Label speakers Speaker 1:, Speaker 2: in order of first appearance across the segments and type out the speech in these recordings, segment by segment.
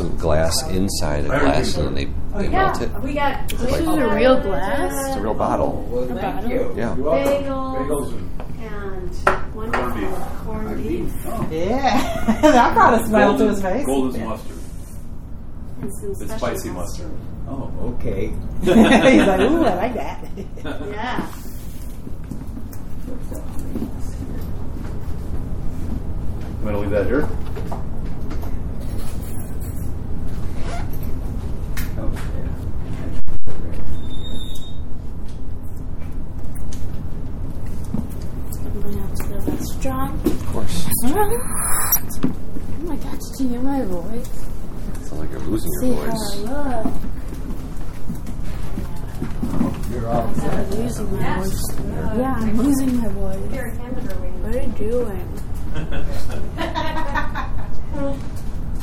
Speaker 1: some glass inside a glass, and then they, they melt it.
Speaker 2: Yeah, we got
Speaker 3: This is a real glass.
Speaker 1: It's a real bottle.
Speaker 4: Well, thank
Speaker 3: bottle?
Speaker 4: you.
Speaker 1: Yeah.
Speaker 4: You're welcome.
Speaker 2: bagels
Speaker 4: Bagels and
Speaker 2: and wonderful corned beef Oh.
Speaker 5: Yeah, that brought a smile to his face.
Speaker 6: Golden mustard.
Speaker 2: some
Speaker 6: It's
Speaker 2: special
Speaker 6: spicy mustard.
Speaker 4: Oh, okay.
Speaker 5: He's like, ooh, I like that.
Speaker 2: Yeah.
Speaker 6: I'm gonna leave that here.
Speaker 3: I'm gonna have to go that strong.
Speaker 1: Of course.
Speaker 3: Oh my god, did you hear my voice?
Speaker 1: Sounds like you're losing
Speaker 3: See
Speaker 1: your
Speaker 3: how I look.
Speaker 4: You're all
Speaker 3: I'm losing my voice. Yeah, I'm losing my voice.
Speaker 2: Here, hand it over.
Speaker 3: What are you doing?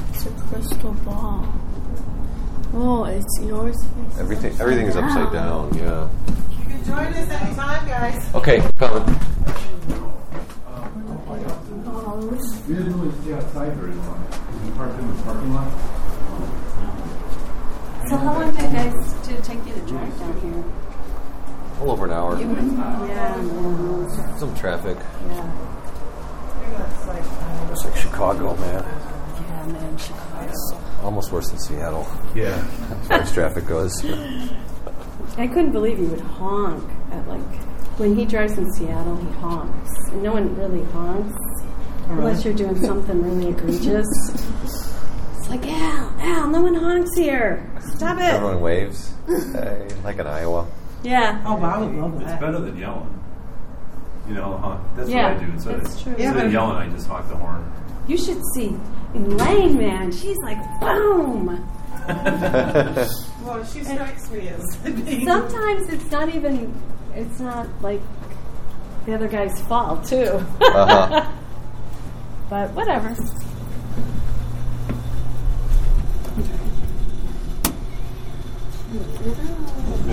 Speaker 3: It's a crystal ball. Oh, it's yours. face
Speaker 1: Everything, everything is upside down. Yeah.
Speaker 5: You can join us anytime, guys.
Speaker 1: Okay, coming.
Speaker 6: We didn't really stay outside very long. We parked in the parking lot.
Speaker 2: So how long did it guys did it take you to drive down here?
Speaker 1: All over an hour.
Speaker 2: Yeah.
Speaker 1: Some traffic.
Speaker 2: Yeah.
Speaker 1: It's like Chicago, man.
Speaker 2: Yeah, man, Chicago.
Speaker 1: Almost worse than Seattle,
Speaker 6: Yeah.
Speaker 1: as far as traffic goes.
Speaker 2: I couldn't believe you would honk at like when he drives in Seattle. He honks, and no one really honks unless you're doing something really egregious. It's like Al, Al, no one honks here. Stop it.
Speaker 1: Everyone waves, hey, like in Iowa.
Speaker 2: Yeah.
Speaker 5: Oh, I would love that.
Speaker 6: It's better than yelling. You know, honk. That's
Speaker 2: Yeah,
Speaker 6: what I do. Instead
Speaker 2: that's
Speaker 6: of,
Speaker 2: true.
Speaker 5: Yeah,
Speaker 6: instead of yelling, I just honk the horn.
Speaker 2: You should see Elaine, man. She's like boom.
Speaker 5: Well, she strikes me as being.
Speaker 2: Sometimes it's not even. It's not like the other guy's fault too.
Speaker 1: Uh-huh.
Speaker 2: but whatever.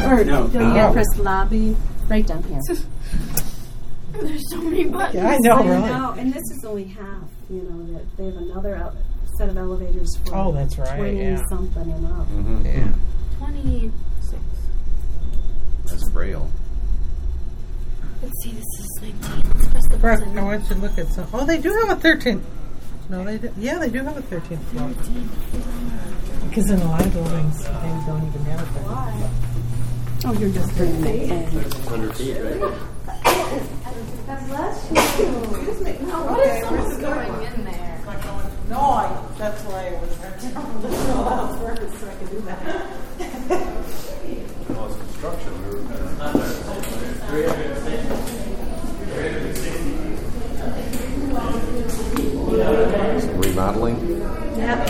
Speaker 2: Or
Speaker 4: No.
Speaker 2: don't you press lobby right down here.
Speaker 3: There's so many buttons.
Speaker 5: Yeah, I know,
Speaker 2: I
Speaker 5: really.
Speaker 2: know, and this is only half. You know that they have another ele- set of elevators for
Speaker 5: Oh, that's right,
Speaker 2: twenty
Speaker 5: yeah.
Speaker 2: something and up.
Speaker 1: Mhm.
Speaker 5: Yeah.
Speaker 3: 26.
Speaker 1: That's braille.
Speaker 3: Let's see, this is 19. Let's press the button.
Speaker 5: I want you to look at some. Oh, they do have a 13th. No, they do. Yeah, they do have a 13th floor. Because in a lot of buildings, they don't even have a 13th.
Speaker 2: Oh, you're just bringing it in.
Speaker 4: Hundred feet, right?
Speaker 3: What if someone's going in there?
Speaker 5: No, I, that's why I was trying to fill out first so I could do that.
Speaker 6: Well, it's construction. We were
Speaker 1: Some remodeling.
Speaker 2: Yep.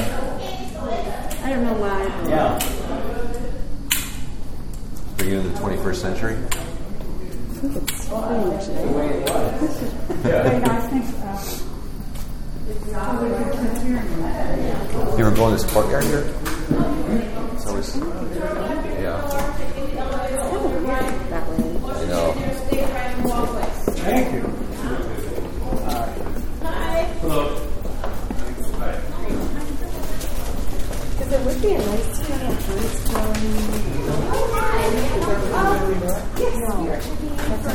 Speaker 2: I don't know why. but
Speaker 4: Yeah.
Speaker 1: Bringing in the 21st century.
Speaker 2: It's pretty much it.
Speaker 1: You ever go in this courtyard here? It's always, yeah,
Speaker 2: that way.
Speaker 1: you know.
Speaker 4: Thank you.
Speaker 2: It would be a nice to have a dance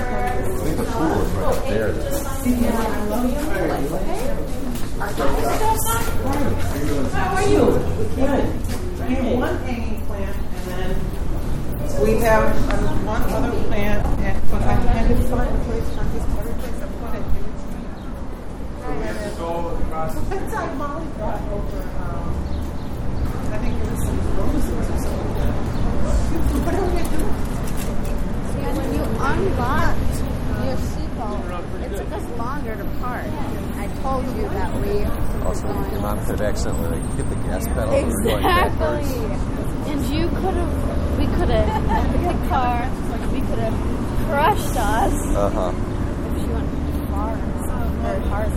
Speaker 1: I think the pool is right up there. That's,
Speaker 5: We have one hanging plant, and then we have um, one other plant, and, but I had to find a place on this other place. To put it. It's like Molly brought over, um, I think it was some roses or something. What are we doing?
Speaker 7: Yeah, when you unlocked your seatbelt, it took us longer to park. I told you that we
Speaker 1: also, your mom could have accidentally like, hit the gas pedal. and we were going
Speaker 7: Exactly. And you could have, we could have, the car, we could have crushed us
Speaker 1: Uh-huh.
Speaker 7: if she went far or hard.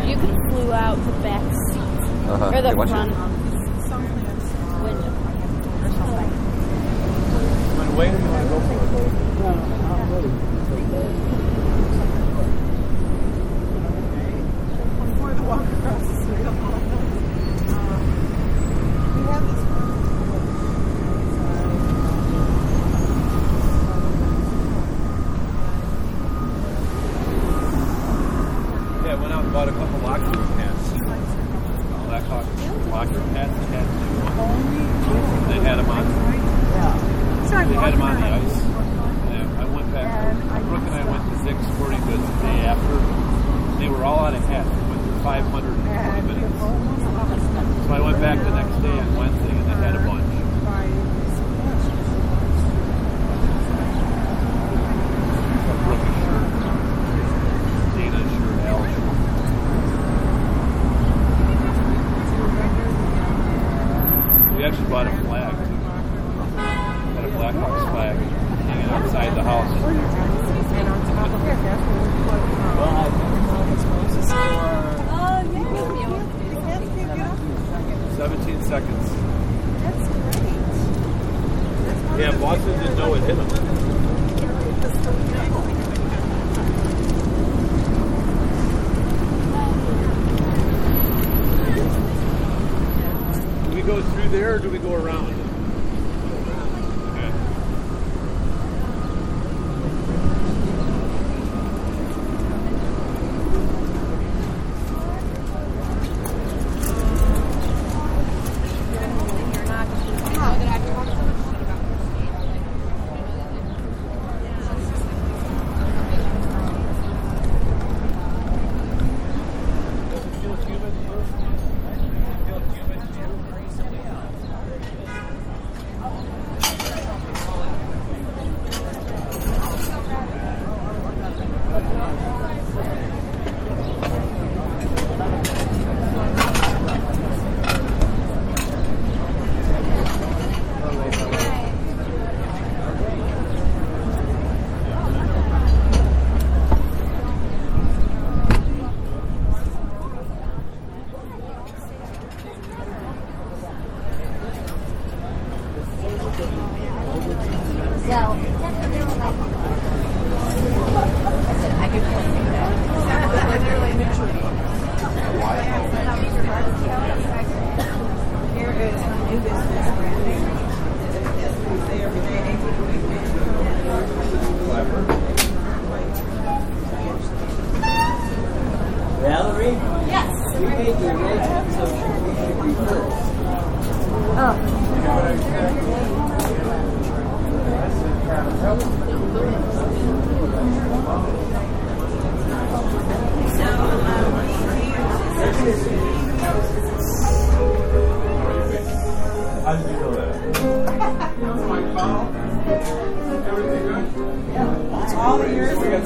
Speaker 7: And you could have flew out the back seat
Speaker 1: Uh-huh.
Speaker 7: or the front
Speaker 5: They had him on the ice. Yeah, Boston didn't know it hit him. Do we go through there or do we go around?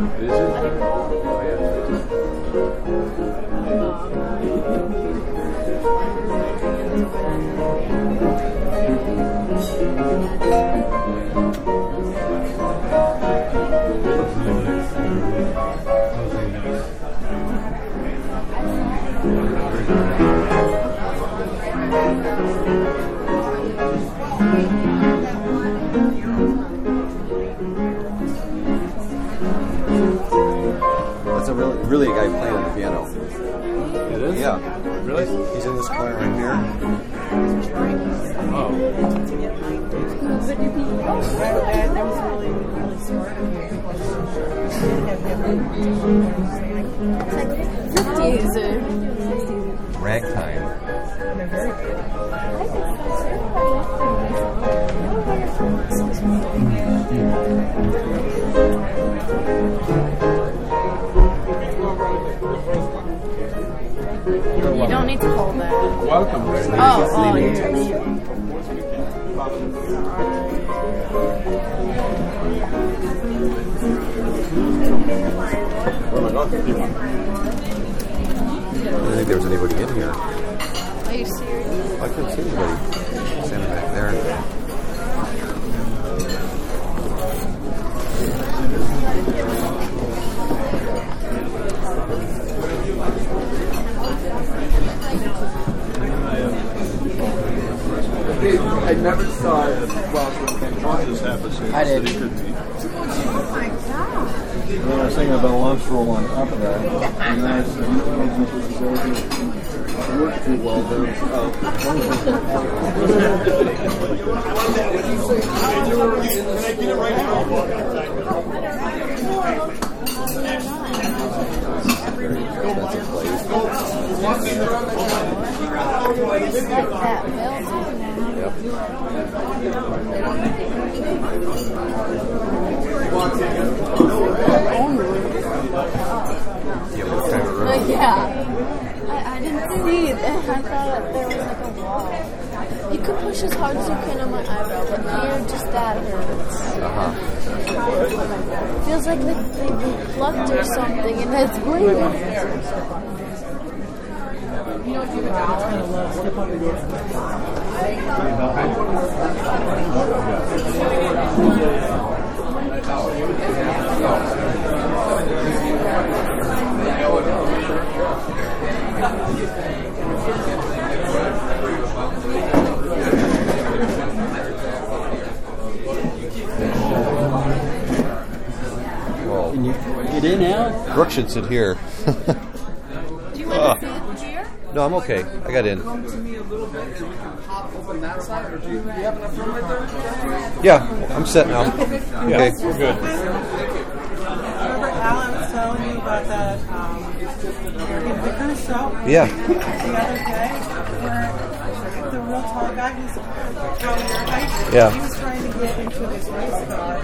Speaker 6: 2010. Is it? Oh, yeah.
Speaker 1: Really, really a guy playing on the piano.
Speaker 5: It is?
Speaker 1: Yeah.
Speaker 5: Really?
Speaker 1: He's in this corner right here.
Speaker 5: Oh.
Speaker 2: That,
Speaker 7: need to hold that.
Speaker 6: Welcome.
Speaker 7: Oh, oh, yeah.
Speaker 1: Where am I going? I don't think there was anybody in here.
Speaker 7: Are you serious?
Speaker 1: I couldn't see anybody
Speaker 8: I never saw it. Well,
Speaker 9: Just have
Speaker 8: I did.
Speaker 9: it could be.
Speaker 6: And then I was thinking about a lunch roll on top of that. And then I said, you know, I don't think this is going to work too well there. Oh.
Speaker 7: That building. Yeah. I, didn't see that. I thought there was like a wall. You can push as hard as you can on my eyebrow, but here, just that hurts. Feels like they, they plucked or something and it's bleeding.
Speaker 4: Can you get in, Al?
Speaker 1: Brooke should sit here. no, I'm okay. I got in.
Speaker 8: come to me a little bit and we can hop open that side, or do you, have enough room right there?
Speaker 1: Yeah, I'm set now. Okay.
Speaker 9: We're good.
Speaker 5: Remember Alan was telling you about that um, American Vickers show
Speaker 1: Yeah.
Speaker 5: the other day, where the real tall guy who's probably your height,
Speaker 1: Yeah.
Speaker 5: he was trying to get into his race car,